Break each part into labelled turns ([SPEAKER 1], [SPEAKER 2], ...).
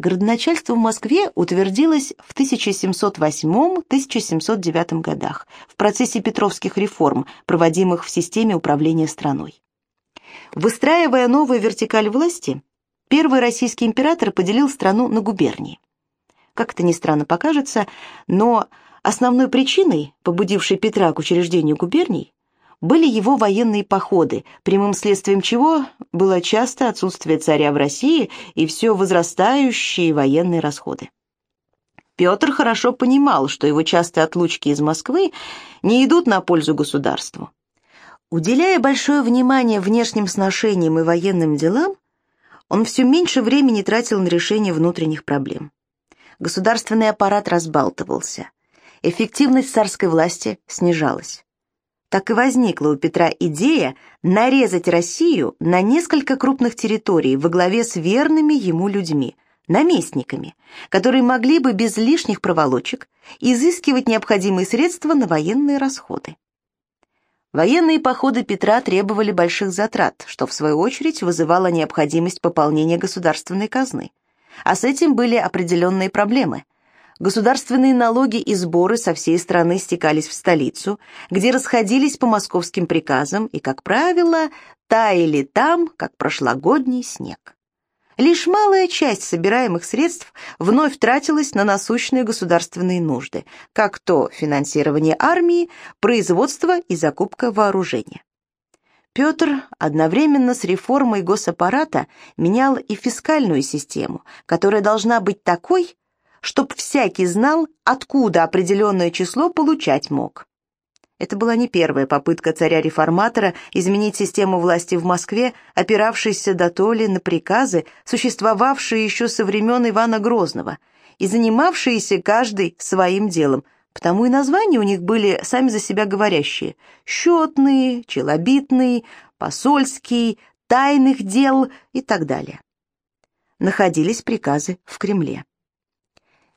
[SPEAKER 1] Городоначальство в Москве утвердилось в 1708-1709 годах в процессе Петровских реформ, проводимых в системе управления страной. Выстраивая новую вертикаль власти, первый российский император поделил страну на губернии. Как это ни странно покажется, но основной причиной, побудившей Петра к учреждению губерний, были его военные походы, прямым следствием чего было часто отсутствие царя в России и все возрастающие военные расходы. Петр хорошо понимал, что его частые отлучки из Москвы не идут на пользу государству. Уделяя большое внимание внешним сношениям и военным делам, он все меньше времени тратил на решение внутренних проблем. Государственный аппарат разбалтывался. Эффективность царской власти снижалась так и возникла у Петра идея нарезать Россию на несколько крупных территорий во главе с верными ему людьми, наместниками, которые могли бы без лишних проволочек изыскивать необходимые средства на военные расходы. Военные походы Петра требовали больших затрат, что в свою очередь вызывало необходимость пополнения государственной казны. А с этим были определенные проблемы – Государственные налоги и сборы со всей страны стекались в столицу, где расходились по московским приказам и, как правило, таяли там, как прошлогодний снег. Лишь малая часть собираемых средств вновь тратилась на насущные государственные нужды, как то финансирование армии, производство и закупка вооружения. Петр одновременно с реформой госаппарата менял и фискальную систему, которая должна быть такой, чтоб всякий знал, откуда определенное число получать мог. Это была не первая попытка царя-реформатора изменить систему власти в Москве, опиравшейся до то ли на приказы, существовавшие еще со времен Ивана Грозного, и занимавшиеся каждый своим делом, потому и названия у них были сами за себя говорящие – счетные, челобитные, посольские, тайных дел и так далее. Находились приказы в Кремле.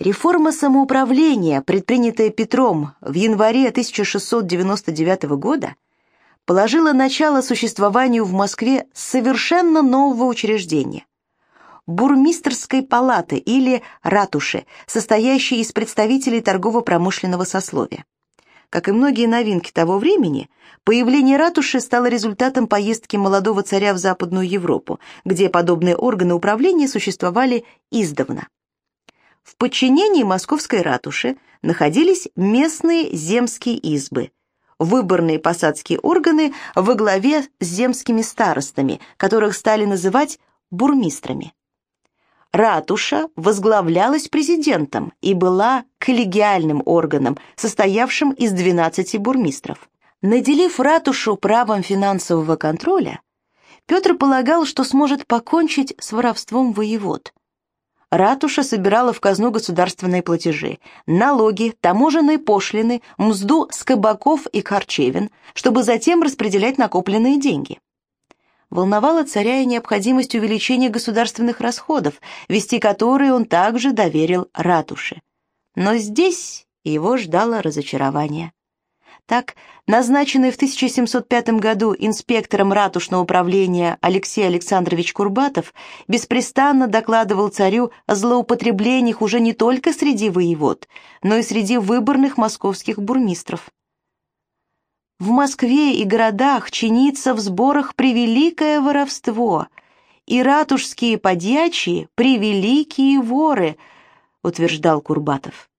[SPEAKER 1] Реформа самоуправления, предпринятая Петром в январе 1699 года, положила начало существованию в Москве совершенно нового учреждения – бурмистерской палаты или ратуши, состоящей из представителей торгово-промышленного сословия. Как и многие новинки того времени, появление ратуши стало результатом поездки молодого царя в Западную Европу, где подобные органы управления существовали издавна. В подчинении московской ратуши находились местные земские избы, выборные посадские органы во главе с земскими старостами, которых стали называть бурмистрами. Ратуша возглавлялась президентом и была коллегиальным органом, состоявшим из 12 бурмистров. Наделив ратушу правом финансового контроля, Петр полагал, что сможет покончить с воровством воевод – ратуша собирала в казну государственные платежи, налоги, таможенные пошлины, мзду с кабаков и харчевин, чтобы затем распределять накопленные деньги. Волновала царя и необходимость увеличения государственных расходов, вести которые он также доверил ратуше. Но здесь его ждало разочарование. Так, назначенный в 1705 году инспектором ратушного управления Алексей Александрович Курбатов беспрестанно докладывал царю о злоупотреблениях уже не только среди воевод, но и среди выборных московских бурмистров. В Москве и городах чинится в сборах превеликое воровство, и ратушские подьячие — превеликие воры, утверждал Курбатов.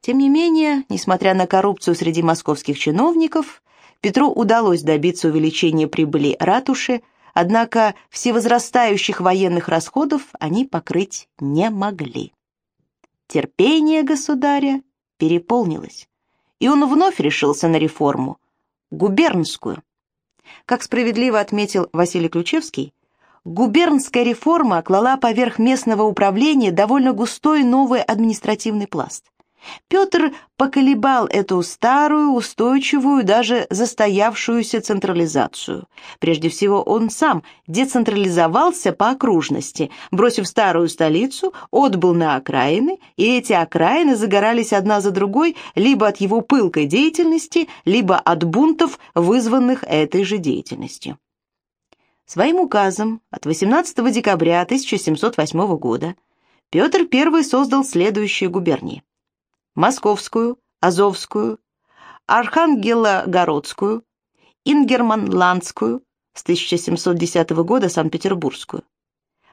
[SPEAKER 1] Тем не менее, несмотря на коррупцию среди московских чиновников, Петру удалось добиться увеличения прибыли ратуши, однако всевозрастающих военных расходов они покрыть не могли. Терпение государя переполнилось, и он вновь решился на реформу, губернскую. Как справедливо отметил Василий Ключевский, губернская реформа клала поверх местного управления довольно густой новый административный пласт. Петр поколебал эту старую, устойчивую, даже застоявшуюся централизацию. Прежде всего, он сам децентрализовался по окружности, бросив старую столицу, отбыл на окраины, и эти окраины загорались одна за другой либо от его пылкой деятельности, либо от бунтов, вызванных этой же деятельностью. Своим указом от 18 декабря 1708 года Петр I создал следующие губернии. Московскую, Азовскую, Архангелогородскую, Ингерманландскую, с 1710 года Санкт-Петербургскую,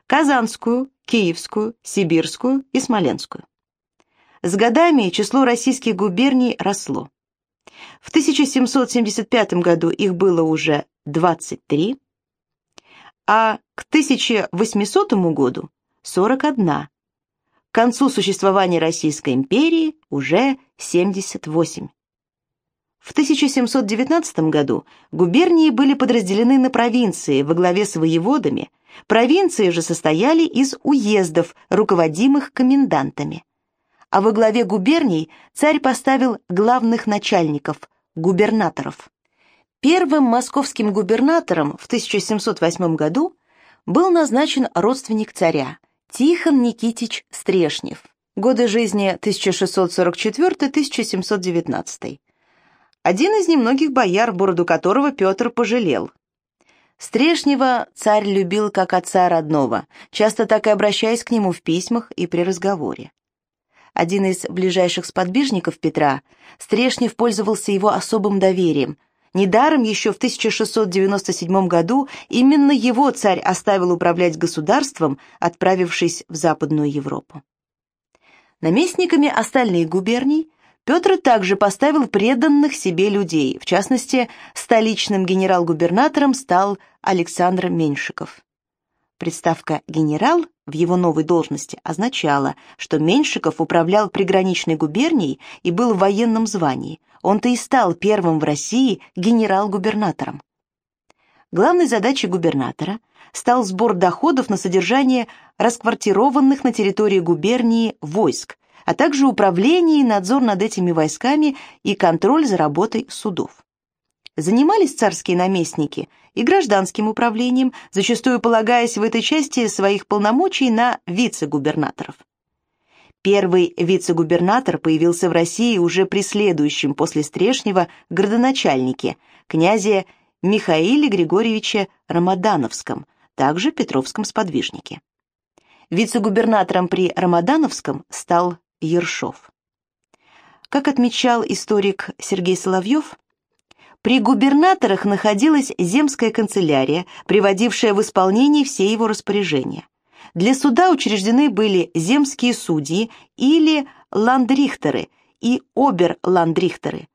[SPEAKER 1] Казанскую, Киевскую, Сибирскую и Смоленскую. С годами число российских губерний росло. В 1775 году их было уже 23, а к 1800 году 41. Концу существования Российской империи уже 78. В 1719 году губернии были подразделены на провинции во главе с воеводами, провинции же состояли из уездов, руководимых комендантами. А во главе губерний царь поставил главных начальников, губернаторов. Первым московским губернатором в 1708 году был назначен родственник царя, Тихон Никитич Стрешнев. Годы жизни 1644-1719 один из немногих бояр, бороду которого Петр пожалел. Стрешнева царь любил как отца родного, часто так и обращаясь к нему в письмах и при разговоре. Один из ближайших сподвижников Петра, Стрешнев пользовался его особым доверием. Недаром еще в 1697 году именно его царь оставил управлять государством, отправившись в Западную Европу. Наместниками остальных губерний Петр также поставил преданных себе людей, в частности, столичным генерал-губернатором стал Александр Меньшиков. Представка «генерал» в его новой должности означала, что Меньшиков управлял приграничной губернией и был в военном звании. Он-то и стал первым в России генерал-губернатором. Главной задачей губернатора стал сбор доходов на содержание расквартированных на территории губернии войск, а также управление и надзор над этими войсками и контроль за работой судов. Занимались царские наместники и гражданским управлением, зачастую полагаясь в этой части своих полномочий на вице-губернаторов. Первый вице-губернатор появился в России уже при следующем после Стрешнева градоначальнике, князе Михаиле Григорьевиче Рамадановском, также Петровском сподвижнике. Вице-губернатором при Рамадановском стал Ершов. Как отмечал историк Сергей Соловьев, при губернаторах находилась земская канцелярия, приводившая в исполнение все его распоряжения. Для суда учреждены были земские судьи или ландрихтеры и оберландрихтеры.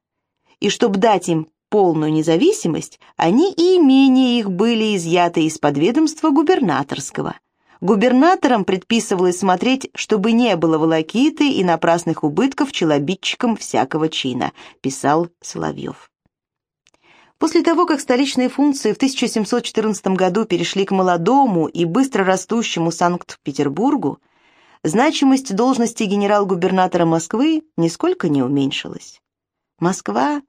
[SPEAKER 1] И чтобы дать им полную независимость, они и имения их были изъяты из подведомства губернаторского – Губернаторам предписывалось смотреть, чтобы не было волокиты и напрасных убытков челобитчикам всякого чина, писал Соловьев. После того, как столичные функции в 1714 году перешли к молодому и быстро растущему Санкт-Петербургу, значимость должности генерал-губернатора Москвы нисколько не уменьшилась. Москва,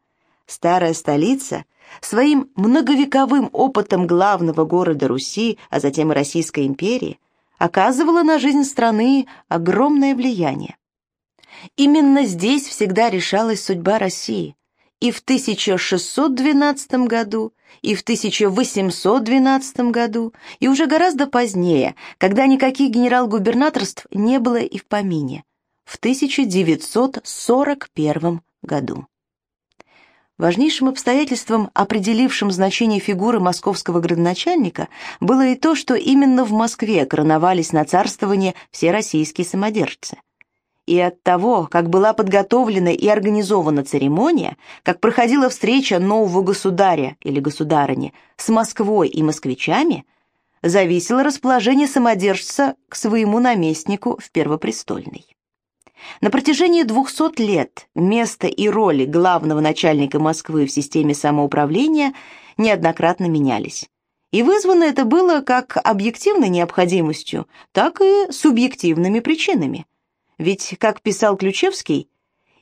[SPEAKER 1] старая столица, своим многовековым опытом главного города Руси, а затем и Российской империи, оказывала на жизнь страны огромное влияние. Именно здесь всегда решалась судьба России. И в 1612 году, и в 1812 году, и уже гораздо позднее, когда никаких генерал-губернаторств не было и в помине, в 1941 году. Важнейшим обстоятельством, определившим значение фигуры московского градоначальника, было и то, что именно в Москве короновались на царствование все российские самодержцы. И от того, как была подготовлена и организована церемония, как проходила встреча нового государя или государыни с Москвой и москвичами, зависело расположение самодержца к своему наместнику в Первопрестольной. На протяжении 200 лет место и роли главного начальника Москвы в системе самоуправления неоднократно менялись. И вызвано это было как объективной необходимостью, так и субъективными причинами. Ведь, как писал Ключевский,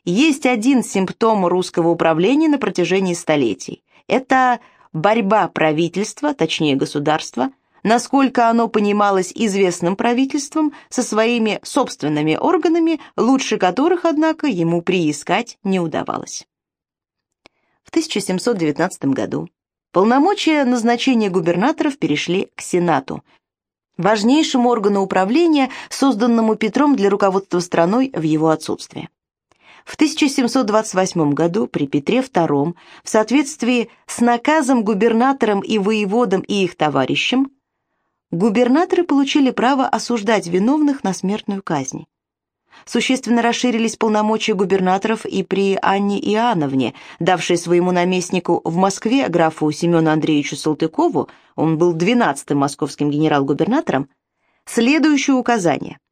[SPEAKER 1] есть один симптом русского управления на протяжении столетий. Это борьба правительства, точнее государства, насколько оно понималось известным правительством со своими собственными органами, лучше которых, однако, ему приискать не удавалось. В 1719 году полномочия назначения губернаторов перешли к Сенату. Важнейшему органу управления, созданному Петром для руководства страной в его отсутствие. В 1728 году при Петре II в соответствии с наказом губернаторам и воеводам и их товарищам губернаторы получили право осуждать виновных на смертную казнь. Существенно расширились полномочия губернаторов и при Анне Иоанновне, давшей своему наместнику в Москве графу Семену Андреевичу Салтыкову, он был 12-м московским генерал-губернатором, следующее указание –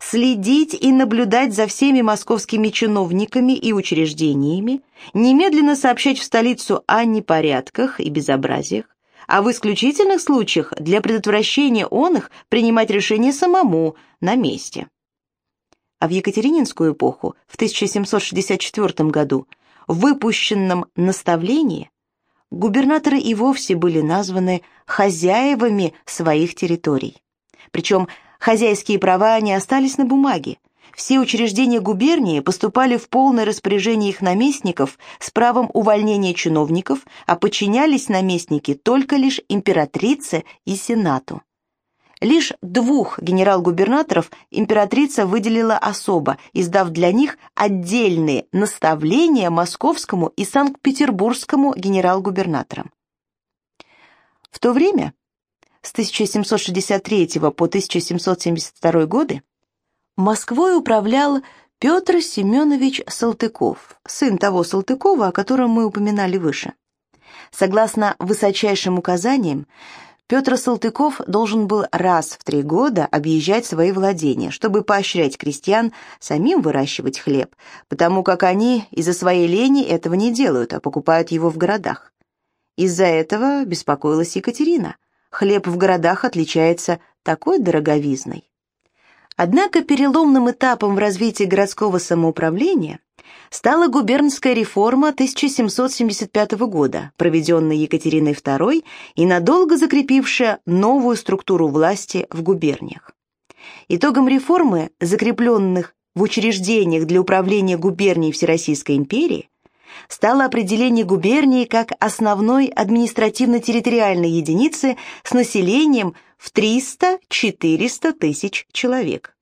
[SPEAKER 1] следить и наблюдать за всеми московскими чиновниками и учреждениями, немедленно сообщать в столицу о непорядках и безобразиях, а в исключительных случаях для предотвращения он их принимать решение самому на месте. А в Екатерининскую эпоху, в 1764 году, в выпущенном наставлении, губернаторы и вовсе были названы хозяевами своих территорий. Причем хозяйские права не остались на бумаге, все учреждения губернии поступали в полное распоряжение их наместников с правом увольнения чиновников, а подчинялись наместники только лишь императрице и сенату. Лишь двух генерал-губернаторов императрица выделила особо, издав для них отдельные наставления московскому и санкт-петербургскому генерал-губернаторам. В то время, с 1763 по 1772 годы, Москвой управлял Петр Семенович Салтыков, сын того Салтыкова, о котором мы упоминали выше. Согласно высочайшим указаниям, Петр Салтыков должен был раз в три года объезжать свои владения, чтобы поощрять крестьян самим выращивать хлеб, потому как они из-за своей лени этого не делают, а покупают его в городах. Из-за этого беспокоилась Екатерина. Хлеб в городах отличается такой дороговизной. Однако переломным этапом в развитии городского самоуправления стала губернская реформа 1775 года, проведенная Екатериной II и надолго закрепившая новую структуру власти в губерниях. Итогом реформы, закрепленных в учреждениях для управления губернией Всероссийской империи, стало определение губернии как основной административно-территориальной единицы с населением в 300-400 тысяч человек.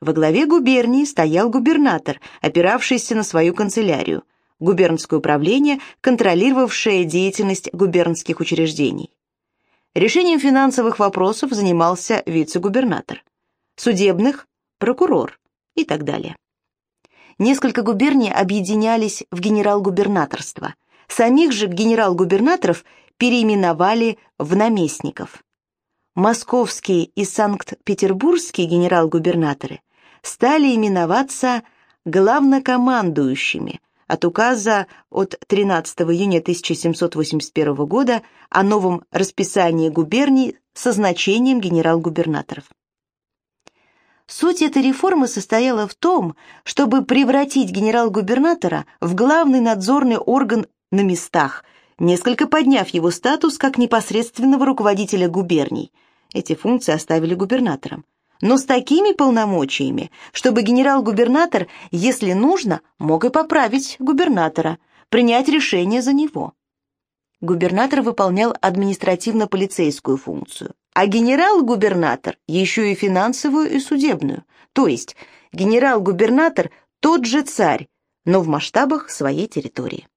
[SPEAKER 1] Во главе губернии стоял губернатор, опиравшийся на свою канцелярию, губернское управление, контролировавшее деятельность губернских учреждений. Решением финансовых вопросов занимался вице-губернатор, судебных – прокурор и так далее. Несколько губерний объединялись в генерал-губернаторство. Самих же генерал-губернаторов переименовали в наместников. Московские и Санкт-Петербургские генерал-губернаторы стали именоваться главнокомандующими от указа от 13 июня 1781 года о новом расписании губерний со значением генерал-губернаторов. Суть этой реформы состояла в том, чтобы превратить генерал-губернатора в главный надзорный орган на местах, несколько подняв его статус как непосредственного руководителя губерний. Эти функции оставили губернаторам. Но с такими полномочиями, чтобы генерал-губернатор, если нужно, мог и поправить губернатора, принять решение за него. Губернатор выполнял административно-полицейскую функцию а генерал-губернатор еще и финансовую и судебную. То есть генерал-губернатор тот же царь, но в масштабах своей территории.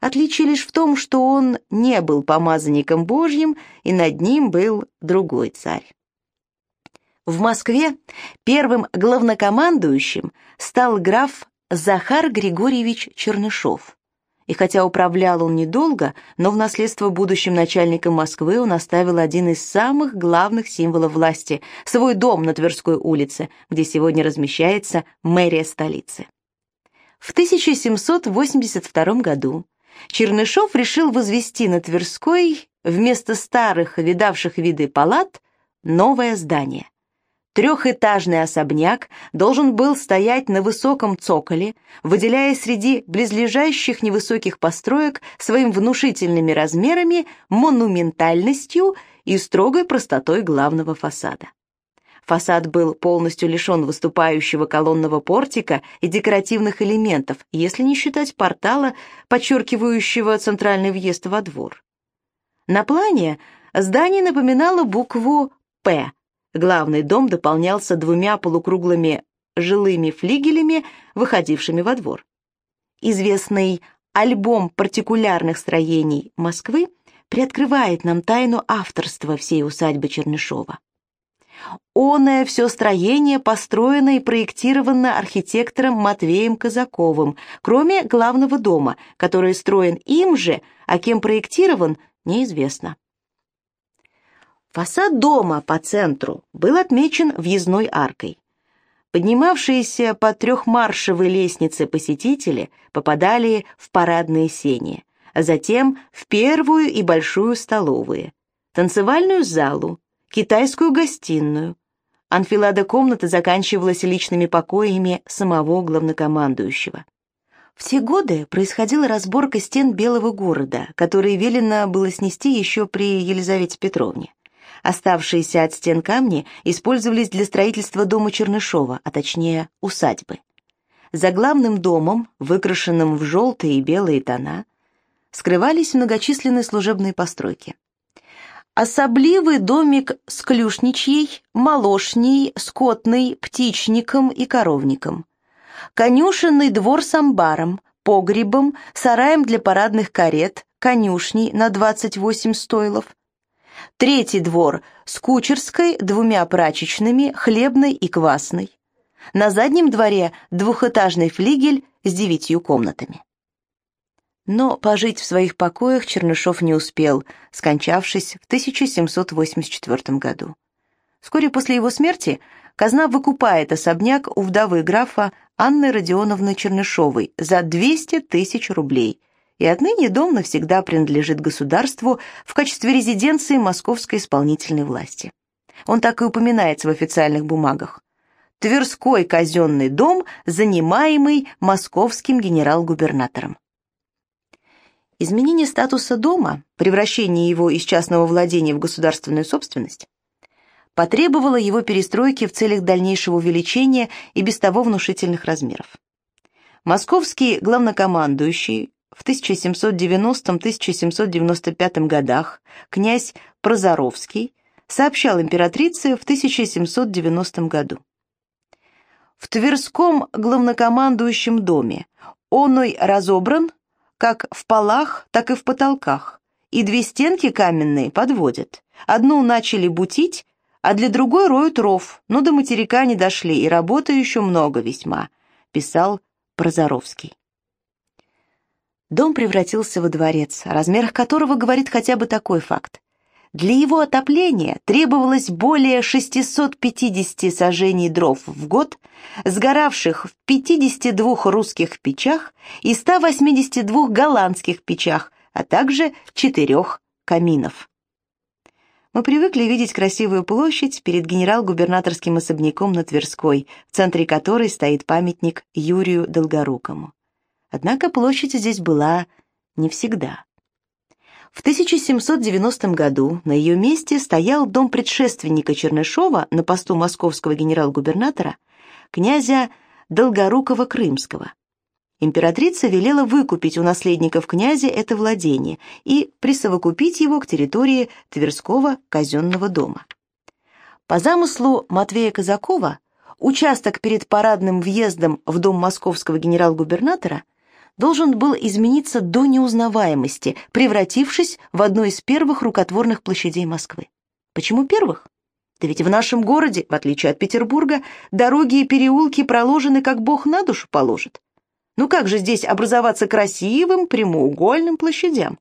[SPEAKER 1] Отличие лишь в том, что он не был помазанником Божьим, и над ним был другой царь. В Москве первым главнокомандующим стал граф Захар Григорьевич Чернышов. И хотя управлял он недолго, но в наследство будущим начальником Москвы он оставил один из самых главных символов власти – свой дом на Тверской улице, где сегодня размещается мэрия столицы. В 1782 году Чернышов решил возвести на Тверской вместо старых, видавших виды палат, новое здание. Трехэтажный особняк должен был стоять на высоком цоколе, выделяя среди близлежащих невысоких построек своим внушительными размерами, монументальностью и строгой простотой главного фасада. Фасад был полностью лишен выступающего колонного портика и декоративных элементов, если не считать портала, подчеркивающего центральный въезд во двор. На плане здание напоминало букву «П», Главный дом дополнялся двумя полукруглыми жилыми флигелями, выходившими во двор. Известный альбом партикулярных строений Москвы приоткрывает нам тайну авторства всей усадьбы Чернышова. Оное все строение построено и проектировано архитектором Матвеем Казаковым, кроме главного дома, который строен им же, а кем проектирован, неизвестно. Фасад дома по центру был отмечен въездной аркой. Поднимавшиеся по трехмаршевой лестнице посетители попадали в парадные сени, а затем в первую и большую столовые, танцевальную залу, китайскую гостиную. Анфилада комната заканчивалась личными покоями самого главнокомандующего. В те годы происходила разборка стен Белого города, которые велено было снести еще при Елизавете Петровне. Оставшиеся от стен камни использовались для строительства дома Чернышова, а точнее усадьбы. За главным домом, выкрашенным в желтые и белые тона, скрывались многочисленные служебные постройки. Особливый домик с клюшничьей, молошней, скотной, птичником и коровником. Конюшенный двор с амбаром, погребом, сараем для парадных карет, конюшней на 28 стойлов. Третий двор с кучерской, двумя прачечными, хлебной и квасной. На заднем дворе двухэтажный флигель с девятью комнатами. Но пожить в своих покоях Чернышов не успел, скончавшись в 1784 году. Вскоре после его смерти казна выкупает особняк у вдовы графа Анны Родионовны Чернышовой за 200 тысяч рублей, и отныне дом навсегда принадлежит государству в качестве резиденции московской исполнительной власти. Он так и упоминается в официальных бумагах. Тверской казенный дом, занимаемый московским генерал-губернатором. Изменение статуса дома, превращение его из частного владения в государственную собственность, потребовало его перестройки в целях дальнейшего увеличения и без того внушительных размеров. Московский главнокомандующий в 1790-1795 годах князь Прозоровский сообщал императрице в 1790 году. В Тверском главнокомандующем доме оной разобран как в полах, так и в потолках, и две стенки каменные подводят. Одну начали бутить, а для другой роют ров, но до материка не дошли, и работы еще много весьма», — писал Прозоровский. Дом превратился во дворец, о размерах которого говорит хотя бы такой факт. Для его отопления требовалось более 650 сажений дров в год, сгоравших в 52 русских печах и 182 голландских печах, а также четырех каминов. Мы привыкли видеть красивую площадь перед генерал-губернаторским особняком на Тверской, в центре которой стоит памятник Юрию Долгорукому. Однако площадь здесь была не всегда. В 1790 году на ее месте стоял дом предшественника Чернышова на посту московского генерал-губернатора, князя Долгорукова-Крымского. Императрица велела выкупить у наследников князя это владение и присовокупить его к территории Тверского казенного дома. По замыслу Матвея Казакова, участок перед парадным въездом в дом московского генерал-губернатора – должен был измениться до неузнаваемости, превратившись в одну из первых рукотворных площадей Москвы. Почему первых? Да ведь в нашем городе, в отличие от Петербурга, дороги и переулки проложены, как Бог на душу положит. Ну как же здесь образоваться красивым прямоугольным площадям?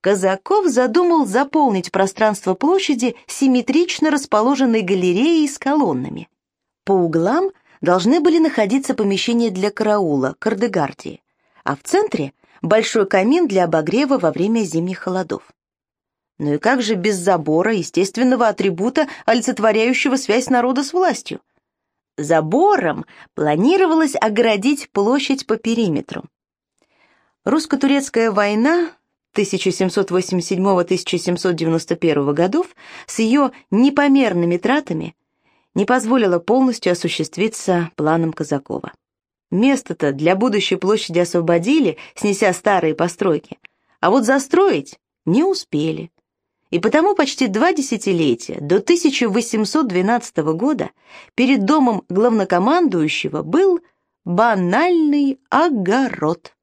[SPEAKER 1] Казаков задумал заполнить пространство площади симметрично расположенной галереей с колоннами. По углам должны были находиться помещения для караула, кардегардии, а в центре – большой камин для обогрева во время зимних холодов. Ну и как же без забора, естественного атрибута, олицетворяющего связь народа с властью? Забором планировалось оградить площадь по периметру. Русско-турецкая война 1787-1791 годов с ее непомерными тратами не позволила полностью осуществиться планом Казакова. Место-то для будущей площади освободили, снеся старые постройки, а вот застроить не успели. И потому почти два десятилетия, до 1812 года, перед домом главнокомандующего был банальный огород.